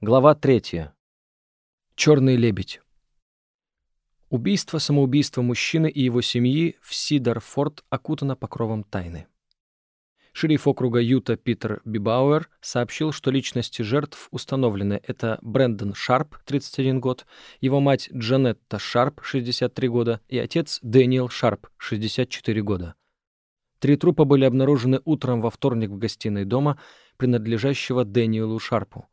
Глава третья. Черный лебедь. Убийство, самоубийство мужчины и его семьи в Сидарфорд окутано покровом тайны. Шериф округа Юта Питер Бибауэр сообщил, что личности жертв установлены. Это Брэндон Шарп, 31 год, его мать Джанетта Шарп, 63 года, и отец Дэниел Шарп, 64 года. Три трупа были обнаружены утром во вторник в гостиной дома, принадлежащего Дэниелу Шарпу.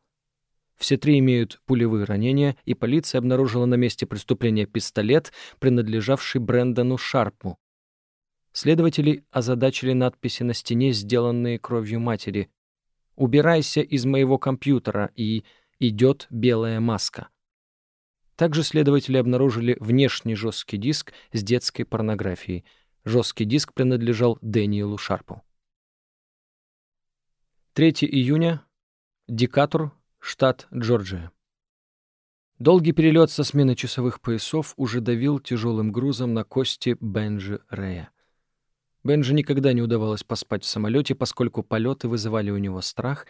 Все три имеют пулевые ранения, и полиция обнаружила на месте преступления пистолет, принадлежавший Брэндону Шарпу. Следователи озадачили надписи на стене, сделанные кровью матери. «Убирайся из моего компьютера» и «Идет белая маска». Также следователи обнаружили внешний жесткий диск с детской порнографией. Жесткий диск принадлежал Дэниелу Шарпу. 3 июня. Декатур, штат Джорджия. Долгий перелет со смены часовых поясов уже давил тяжелым грузом на кости Бенджи Рея. Бенджи никогда не удавалось поспать в самолете, поскольку полеты вызывали у него страх,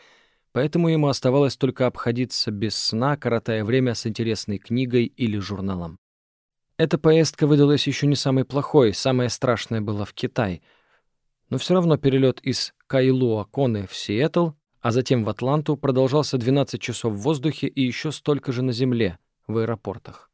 поэтому ему оставалось только обходиться без сна, коротая время с интересной книгой или журналом. Эта поездка выдалась еще не самой плохой, самое страшное было в Китай. Но все равно перелет из Кайлуа-Коны в Сиэтл а затем в Атланту продолжался 12 часов в воздухе и еще столько же на земле, в аэропортах.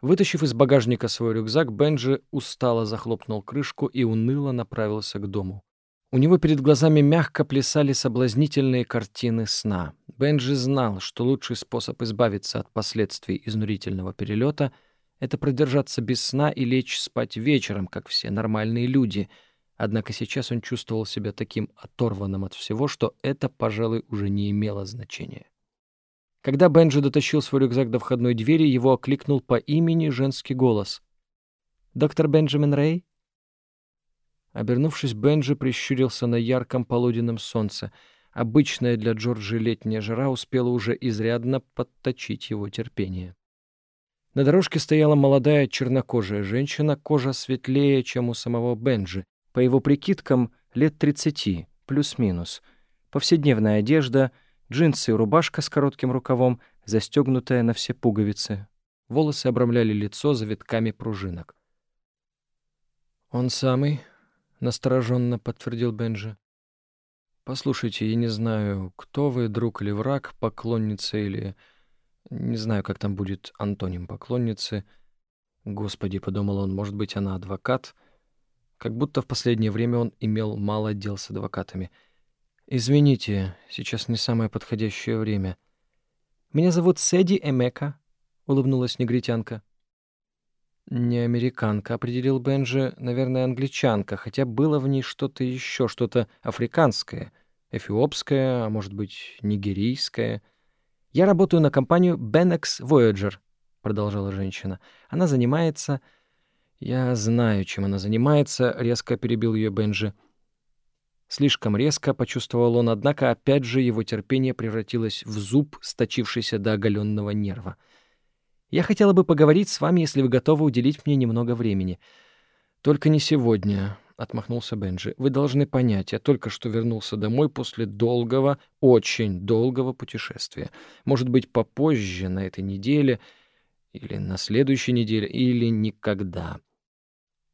Вытащив из багажника свой рюкзак, Бенджи устало захлопнул крышку и уныло направился к дому. У него перед глазами мягко плясали соблазнительные картины сна. Бенджи знал, что лучший способ избавиться от последствий изнурительного перелета — это продержаться без сна и лечь спать вечером, как все нормальные люди — Однако сейчас он чувствовал себя таким оторванным от всего, что это, пожалуй, уже не имело значения. Когда Бенджи дотащил свой рюкзак до входной двери, его окликнул по имени женский голос. «Доктор Бенджамин Рэй?» Обернувшись, Бенджи прищурился на ярком полуденном солнце. Обычная для Джорджи летняя жара успела уже изрядно подточить его терпение. На дорожке стояла молодая чернокожая женщина, кожа светлее, чем у самого Бенджи, по его прикидкам, лет 30, плюс-минус. Повседневная одежда, джинсы и рубашка с коротким рукавом, застегнутая на все пуговицы. Волосы обрамляли лицо завитками пружинок. «Он самый», — настороженно подтвердил Бенджи. «Послушайте, я не знаю, кто вы, друг или враг, поклонница или... Не знаю, как там будет антоним поклонницы. Господи, — подумал он, — может быть, она адвокат?» Как будто в последнее время он имел мало дел с адвокатами. «Извините, сейчас не самое подходящее время». «Меня зовут Сэдди Эмека», — улыбнулась негритянка. «Не американка», — определил Бенджи, — «наверное, англичанка, хотя было в ней что-то еще, что-то африканское, эфиопское, а может быть, нигерийское». «Я работаю на компанию Benex Voyager», — продолжала женщина. «Она занимается...» «Я знаю, чем она занимается», — резко перебил ее Бенджи. Слишком резко почувствовал он, однако опять же его терпение превратилось в зуб, сточившийся до оголенного нерва. «Я хотела бы поговорить с вами, если вы готовы уделить мне немного времени». «Только не сегодня», — отмахнулся Бенджи. «Вы должны понять, я только что вернулся домой после долгого, очень долгого путешествия. Может быть, попозже, на этой неделе, или на следующей неделе, или никогда».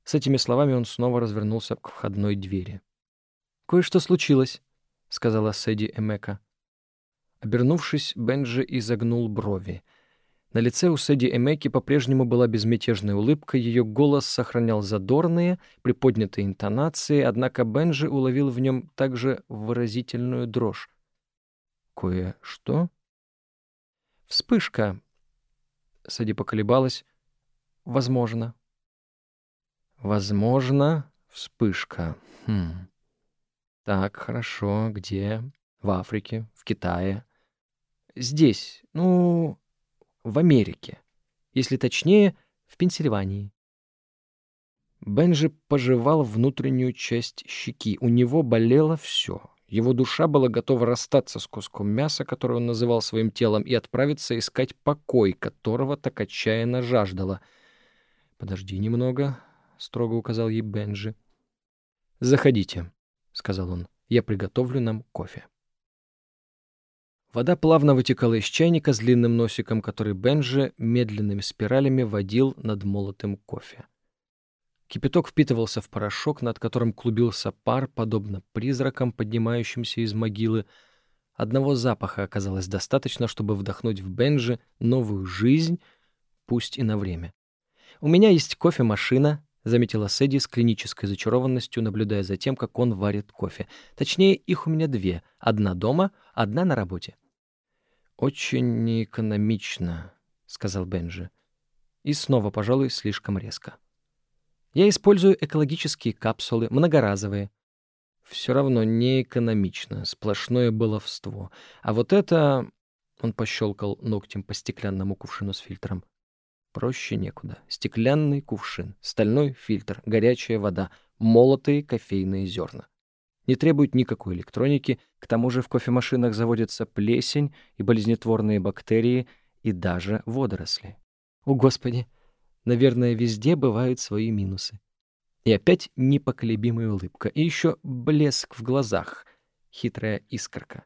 С этими словами он снова развернулся к входной двери. «Кое-что случилось», — сказала Сэдди Эмека. Обернувшись, Бенджи изогнул брови. На лице у Сэдди Эмеки по-прежнему была безмятежная улыбка, ее голос сохранял задорные, приподнятые интонации, однако Бенджи уловил в нем также выразительную дрожь. «Кое-что?» «Вспышка», — Сэдди поколебалась. «Возможно». Возможно, вспышка. Хм. Так, хорошо. Где? В Африке? В Китае? Здесь. Ну, в Америке. Если точнее, в Пенсильвании. Бенджи пожевал внутреннюю часть щеки. У него болело все. Его душа была готова расстаться с куском мяса, который он называл своим телом, и отправиться искать покой, которого так отчаянно жаждала. «Подожди немного», — строго указал ей Бенджи. «Заходите», — сказал он. «Я приготовлю нам кофе». Вода плавно вытекала из чайника с длинным носиком, который Бенджи медленными спиралями водил над молотым кофе. Кипяток впитывался в порошок, над которым клубился пар, подобно призракам, поднимающимся из могилы. Одного запаха оказалось достаточно, чтобы вдохнуть в Бенджи новую жизнь, пусть и на время. «У меня есть кофемашина», — заметила Сэдди с клинической зачарованностью, наблюдая за тем, как он варит кофе. «Точнее, их у меня две. Одна дома, одна на работе». «Очень неэкономично», — сказал Бенджи. И снова, пожалуй, слишком резко. «Я использую экологические капсулы, многоразовые». «Все равно неэкономично, сплошное баловство. А вот это...» — он пощелкал ногтем по стеклянному кувшину с фильтром. Проще некуда. Стеклянный кувшин, стальной фильтр, горячая вода, молотые кофейные зерна. Не требует никакой электроники, к тому же в кофемашинах заводятся плесень и болезнетворные бактерии и даже водоросли. О, Господи! Наверное, везде бывают свои минусы. И опять непоколебимая улыбка. И еще блеск в глазах. Хитрая искорка.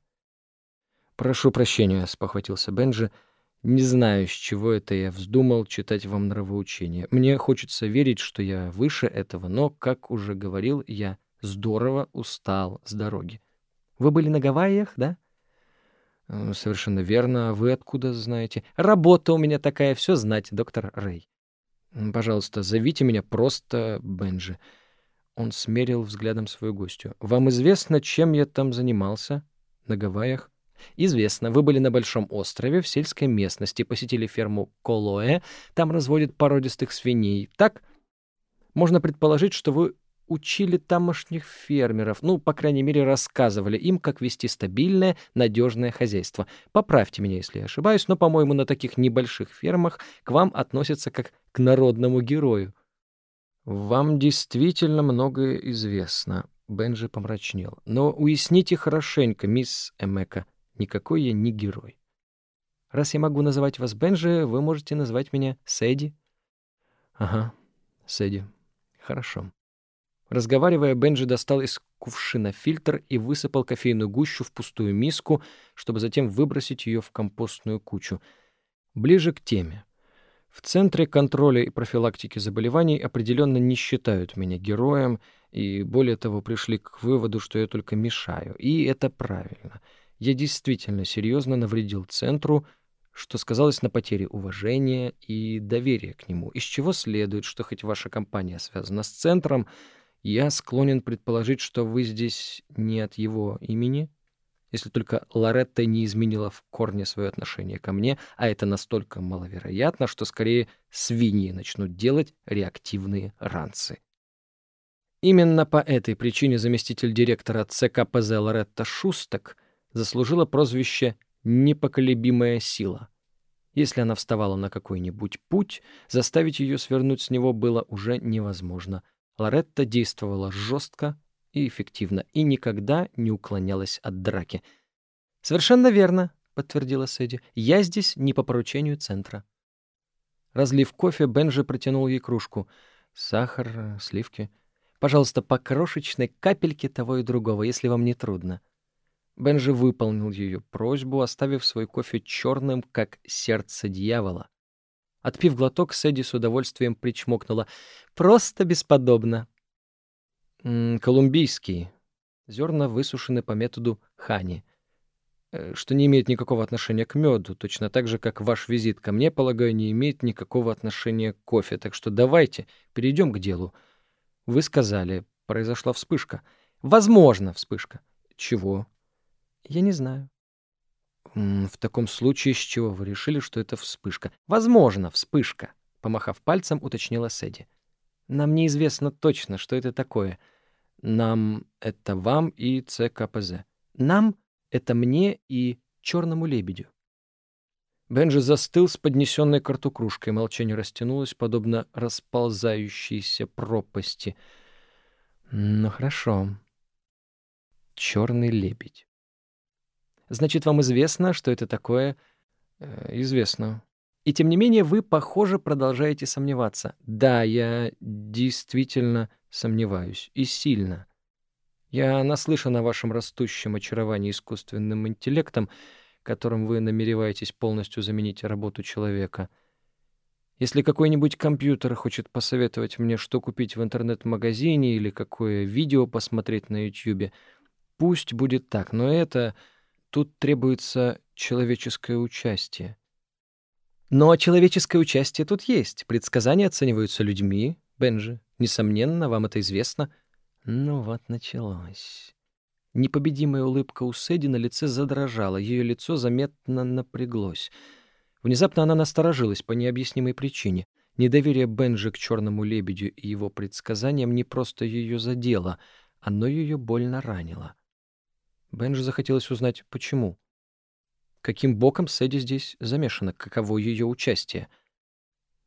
«Прошу прощения», — спохватился Бенджи, — не знаю, с чего это я вздумал читать вам нравоучение. Мне хочется верить, что я выше этого, но, как уже говорил, я здорово устал с дороги. Вы были на Гавайях, да? Э, совершенно верно. А вы откуда знаете? Работа у меня такая, все знать, доктор Рэй. Пожалуйста, зовите меня просто Бенджи. Он смерил взглядом свою гостью. Вам известно, чем я там занимался? На Гавайях? Известно, вы были на Большом острове, в сельской местности, посетили ферму Колоэ, там разводят породистых свиней. Так? Можно предположить, что вы учили тамошних фермеров, ну, по крайней мере, рассказывали им, как вести стабильное, надежное хозяйство. Поправьте меня, если я ошибаюсь, но, по-моему, на таких небольших фермах к вам относятся как к народному герою. Вам действительно многое известно, Бенджи помрачнел. Но уясните хорошенько, мисс Эмека, Никакой я не герой. Раз я могу называть вас Бенджи, вы можете назвать меня Сэдди. Ага, Сэдди. Хорошо. Разговаривая, Бенджи достал из кувшина фильтр и высыпал кофейную гущу в пустую миску, чтобы затем выбросить ее в компостную кучу. Ближе к теме. В Центре контроля и профилактики заболеваний определенно не считают меня героем, и более того пришли к выводу, что я только мешаю. И это правильно — я действительно серьезно навредил центру, что сказалось на потере уважения и доверия к нему, из чего следует, что хоть ваша компания связана с центром, я склонен предположить, что вы здесь не от его имени, если только Лоретта не изменила в корне свое отношение ко мне, а это настолько маловероятно, что скорее свиньи начнут делать реактивные ранцы. Именно по этой причине заместитель директора ЦКПЗ Лоретта Шусток заслужила прозвище «непоколебимая сила». Если она вставала на какой-нибудь путь, заставить ее свернуть с него было уже невозможно. Лоретта действовала жестко и эффективно и никогда не уклонялась от драки. «Совершенно верно», — подтвердила Сэдди. «Я здесь не по поручению центра». Разлив кофе, Бенджи протянул ей кружку. «Сахар, сливки. Пожалуйста, по крошечной капельке того и другого, если вам не трудно». Бенжи выполнил ее просьбу, оставив свой кофе черным, как сердце дьявола. Отпив глоток, Сэдди с удовольствием причмокнула. «Просто бесподобно!» М -м, «Колумбийский. Зерна высушены по методу хани, э, что не имеет никакого отношения к меду, точно так же, как ваш визит ко мне, полагаю, не имеет никакого отношения к кофе. Так что давайте перейдем к делу. Вы сказали, произошла вспышка. Возможно, вспышка. Чего? Я не знаю. В таком случае, с чего вы решили, что это вспышка? Возможно, вспышка, помахав пальцем, уточнила Сэдди. Нам неизвестно точно, что это такое. Нам — это вам и ЦКПЗ. Нам — это мне и черному лебедю. Бенджи застыл с поднесенной к рту кружкой. Молчание растянулось, подобно расползающейся пропасти. Ну, хорошо. Черный лебедь. Значит, вам известно, что это такое? Э, известно. И тем не менее вы, похоже, продолжаете сомневаться. Да, я действительно сомневаюсь. И сильно. Я наслышан о вашем растущем очаровании искусственным интеллектом. которым вы намереваетесь полностью заменить работу человека. Если какой-нибудь компьютер хочет посоветовать мне, что купить в интернет-магазине или какое видео посмотреть на YouTube, пусть будет так, но это... Тут требуется человеческое участие. Но человеческое участие тут есть. Предсказания оцениваются людьми, Бенджи. Несомненно, вам это известно. Ну вот началось. Непобедимая улыбка у Сэдди на лице задрожала, ее лицо заметно напряглось. Внезапно она насторожилась по необъяснимой причине. Недоверие Бенджи к черному лебедю и его предсказаниям не просто ее задело, оно ее больно ранило. Бенджи захотелось узнать, почему. Каким боком Сэдди здесь замешана, каково ее участие.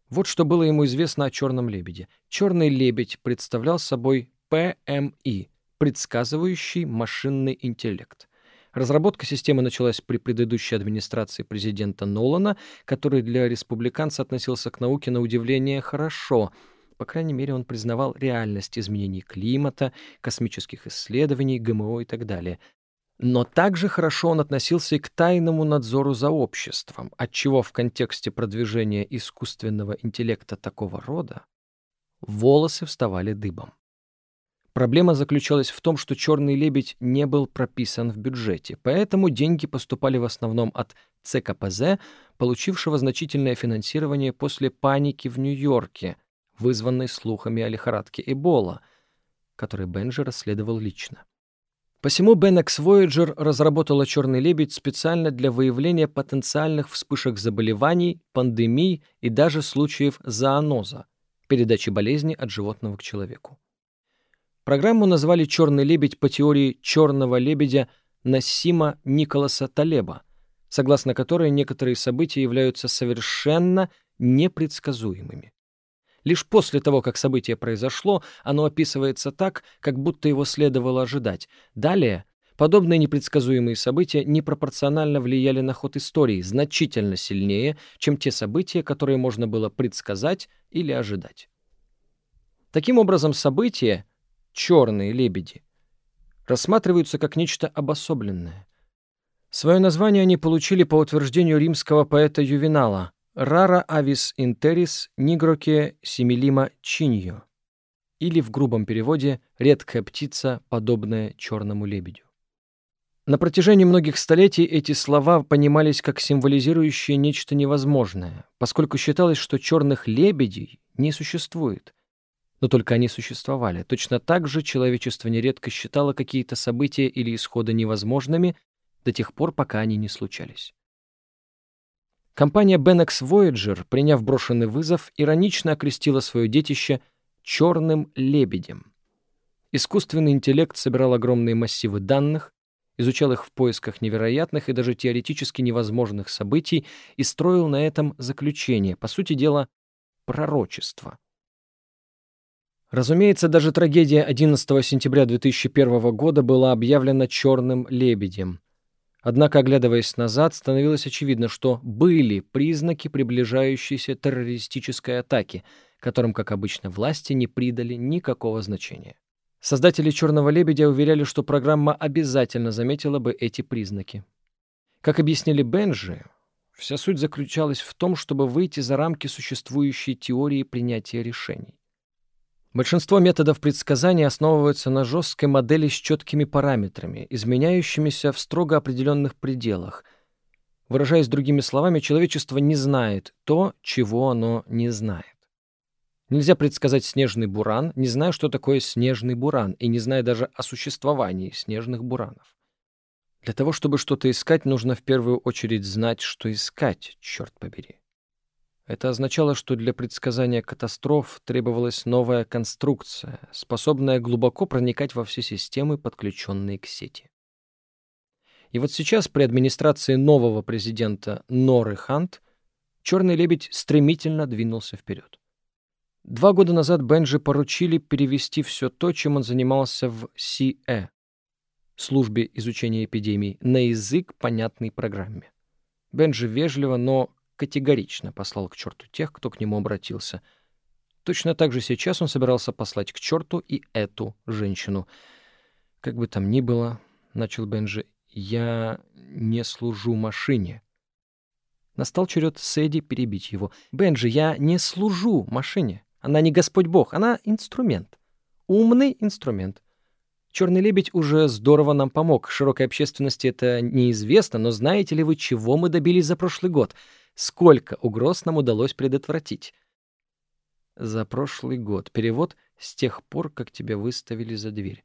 Вот что было ему известно о черном лебеде. Черный лебедь представлял собой ПМИ — предсказывающий машинный интеллект. Разработка системы началась при предыдущей администрации президента Нолана, который для республиканца относился к науке на удивление хорошо. По крайней мере, он признавал реальность изменений климата, космических исследований, ГМО и так далее — но также хорошо он относился и к тайному надзору за обществом, отчего в контексте продвижения искусственного интеллекта такого рода волосы вставали дыбом. Проблема заключалась в том, что «Черный лебедь» не был прописан в бюджете, поэтому деньги поступали в основном от ЦКПЗ, получившего значительное финансирование после паники в Нью-Йорке, вызванной слухами о лихорадке Эбола, который Бенджи расследовал лично. Посему Benex Voyager разработала «Черный лебедь» специально для выявления потенциальных вспышек заболеваний, пандемий и даже случаев зооноза, передачи болезни от животного к человеку. Программу назвали «Черный лебедь» по теории «черного лебедя» Нассима Николаса Талеба, согласно которой некоторые события являются совершенно непредсказуемыми. Лишь после того, как событие произошло, оно описывается так, как будто его следовало ожидать. Далее Подобные непредсказуемые события непропорционально влияли на ход истории значительно сильнее, чем те события, которые можно было предсказать или ожидать. Таким образом, события, черные лебеди, рассматриваются как нечто обособленное. Свое название они получили по утверждению римского поэта Ювенала, Rara avis interis nigroke similima чиньо, или в грубом переводе «редкая птица, подобная черному лебедю». На протяжении многих столетий эти слова понимались как символизирующие нечто невозможное, поскольку считалось, что черных лебедей не существует. Но только они существовали. Точно так же человечество нередко считало какие-то события или исходы невозможными до тех пор, пока они не случались. Компания Benex Voyager, приняв брошенный вызов, иронично окрестила свое детище «черным лебедем». Искусственный интеллект собирал огромные массивы данных, изучал их в поисках невероятных и даже теоретически невозможных событий и строил на этом заключение, по сути дела, пророчество. Разумеется, даже трагедия 11 сентября 2001 года была объявлена «черным лебедем», Однако, оглядываясь назад, становилось очевидно, что были признаки приближающейся террористической атаки, которым, как обычно, власти не придали никакого значения. Создатели «Черного лебедя» уверяли, что программа обязательно заметила бы эти признаки. Как объяснили Бенжи, вся суть заключалась в том, чтобы выйти за рамки существующей теории принятия решений. Большинство методов предсказания основываются на жесткой модели с четкими параметрами, изменяющимися в строго определенных пределах. Выражаясь другими словами, человечество не знает то, чего оно не знает. Нельзя предсказать снежный буран, не зная, что такое снежный буран, и не зная даже о существовании снежных буранов. Для того, чтобы что-то искать, нужно в первую очередь знать, что искать, черт побери. Это означало, что для предсказания катастроф требовалась новая конструкция, способная глубоко проникать во все системы, подключенные к сети. И вот сейчас при администрации нового президента Норы Хант «Черный лебедь» стремительно двинулся вперед. Два года назад Бенджи поручили перевести все то, чем он занимался в СИЭ, службе изучения эпидемий, на язык, понятный программе. Бенджи вежливо, но категорично послал к черту тех, кто к нему обратился. Точно так же сейчас он собирался послать к черту и эту женщину. «Как бы там ни было», — начал Бенджи, — я не служу машине. Настал черед Сэдди перебить его. «Бенджи, я не служу машине. Она не Господь Бог, она инструмент. Умный инструмент. Черный лебедь уже здорово нам помог. Широкой общественности это неизвестно, но знаете ли вы, чего мы добились за прошлый год? Сколько угроз нам удалось предотвратить?» «За прошлый год. Перевод с тех пор, как тебя выставили за дверь».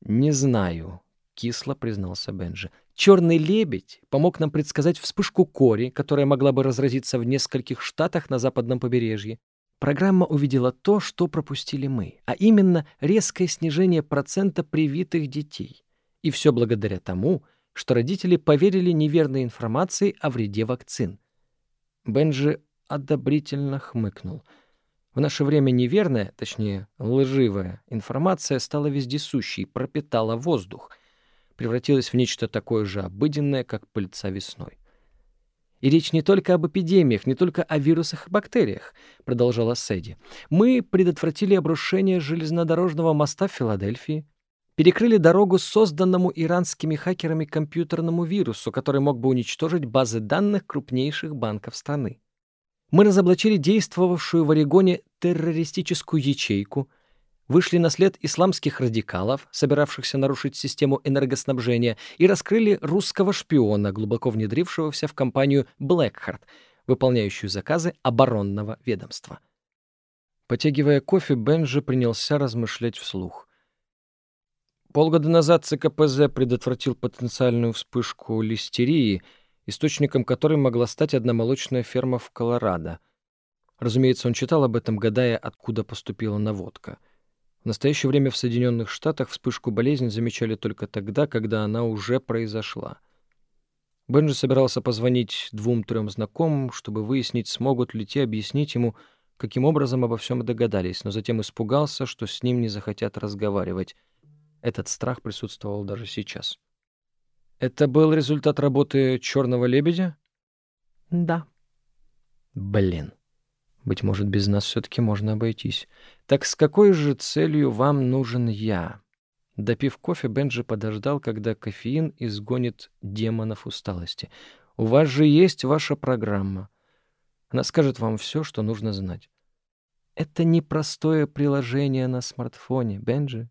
«Не знаю», — кисло признался Бенджи. «Черный лебедь помог нам предсказать вспышку кори, которая могла бы разразиться в нескольких штатах на западном побережье. Программа увидела то, что пропустили мы, а именно резкое снижение процента привитых детей. И все благодаря тому, что родители поверили неверной информации о вреде вакцин. Бенджи одобрительно хмыкнул — в наше время неверная, точнее, лживая информация стала вездесущей, пропитала воздух, превратилась в нечто такое же обыденное, как пыльца весной. И речь не только об эпидемиях, не только о вирусах и бактериях, продолжала Сэдди. Мы предотвратили обрушение железнодорожного моста в Филадельфии, перекрыли дорогу созданному иранскими хакерами компьютерному вирусу, который мог бы уничтожить базы данных крупнейших банков страны. Мы разоблачили действовавшую в Орегоне террористическую ячейку, вышли на след исламских радикалов, собиравшихся нарушить систему энергоснабжения, и раскрыли русского шпиона, глубоко внедрившегося в компанию Blackheart, выполняющую заказы оборонного ведомства. Потягивая кофе, Бенджи принялся размышлять вслух. Полгода назад ЦКПЗ предотвратил потенциальную вспышку листерии — источником которой могла стать одна молочная ферма в Колорадо. Разумеется, он читал об этом, гадая, откуда поступила наводка. В настоящее время в Соединенных Штатах вспышку болезни замечали только тогда, когда она уже произошла. Бенджи собирался позвонить двум-трем знакомым, чтобы выяснить, смогут ли те объяснить ему, каким образом обо всем догадались, но затем испугался, что с ним не захотят разговаривать. Этот страх присутствовал даже сейчас. Это был результат работы черного лебедя? Да. Блин. Быть может, без нас все-таки можно обойтись. Так с какой же целью вам нужен я? Допив кофе, Бенджи подождал, когда кофеин изгонит демонов усталости. У вас же есть ваша программа. Она скажет вам все, что нужно знать. Это непростое приложение на смартфоне, Бенджи.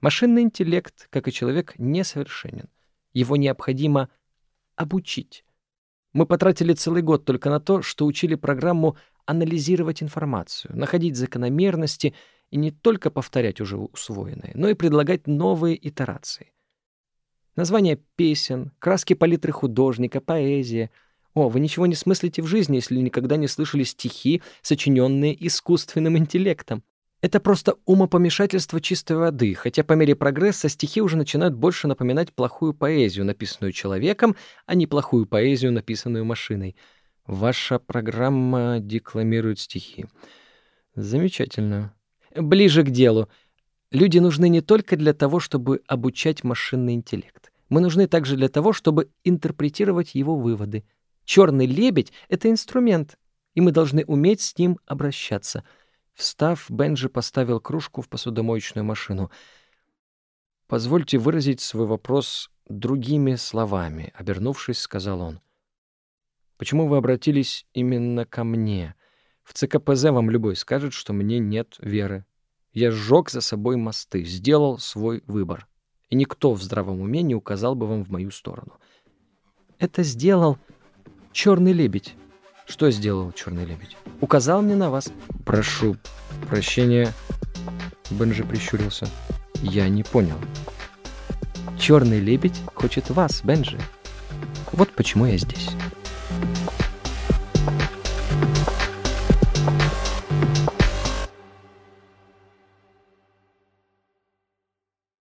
Машинный интеллект, как и человек, несовершенен. Его необходимо обучить. Мы потратили целый год только на то, что учили программу анализировать информацию, находить закономерности и не только повторять уже усвоенное, но и предлагать новые итерации. Названия песен, краски палитры художника, поэзия. О, вы ничего не смыслите в жизни, если никогда не слышали стихи, сочиненные искусственным интеллектом. Это просто умопомешательство чистой воды, хотя по мере прогресса стихи уже начинают больше напоминать плохую поэзию, написанную человеком, а не плохую поэзию, написанную машиной. Ваша программа декламирует стихи. Замечательно. Ближе к делу. Люди нужны не только для того, чтобы обучать машинный интеллект. Мы нужны также для того, чтобы интерпретировать его выводы. Черный лебедь — это инструмент, и мы должны уметь с ним обращаться — Встав, Бенджи поставил кружку в посудомоечную машину. «Позвольте выразить свой вопрос другими словами», — обернувшись, сказал он. «Почему вы обратились именно ко мне? В ЦКПЗ вам любой скажет, что мне нет веры. Я сжег за собой мосты, сделал свой выбор, и никто в здравом уме не указал бы вам в мою сторону. Это сделал черный лебедь». Что сделал черный лебедь? Указал мне на вас. Прошу прощения. Бенджи прищурился. Я не понял. Черный лебедь хочет вас, Бенджи. Вот почему я здесь.